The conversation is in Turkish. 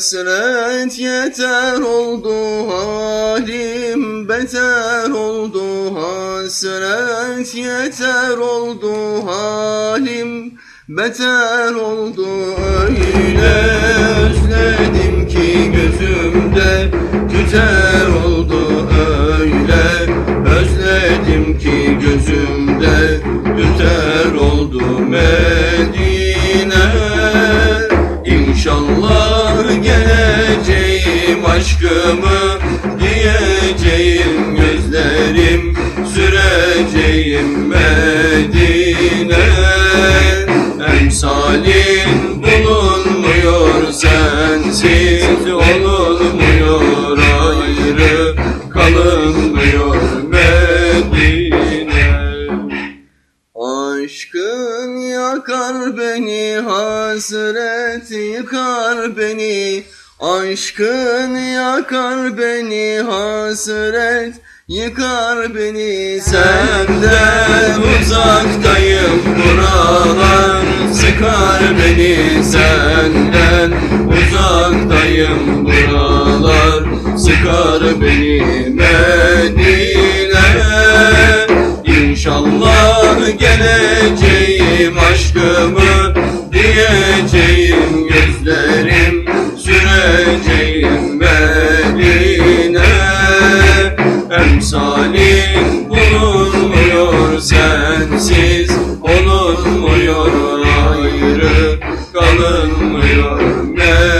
Hasret yeter oldu halim beter oldu. Hasret yeter oldu halim beter oldu. Öyle özledim ki gözümde aşkımı diyeceğim gözlerim süreceğim Medine Emsalin bulunmuyor sensiz olunmuyor ayrı kalınmıyor Medine Aşkın yakar beni, hasret yıkar beni. Aşkın yakar beni, hasret yıkar beni. Senden uzaktayım, buralar sıkar beni. Senden uzaktayım, buralar sıkar beni. Medine İnşallah geleceğim aşkımı Amen.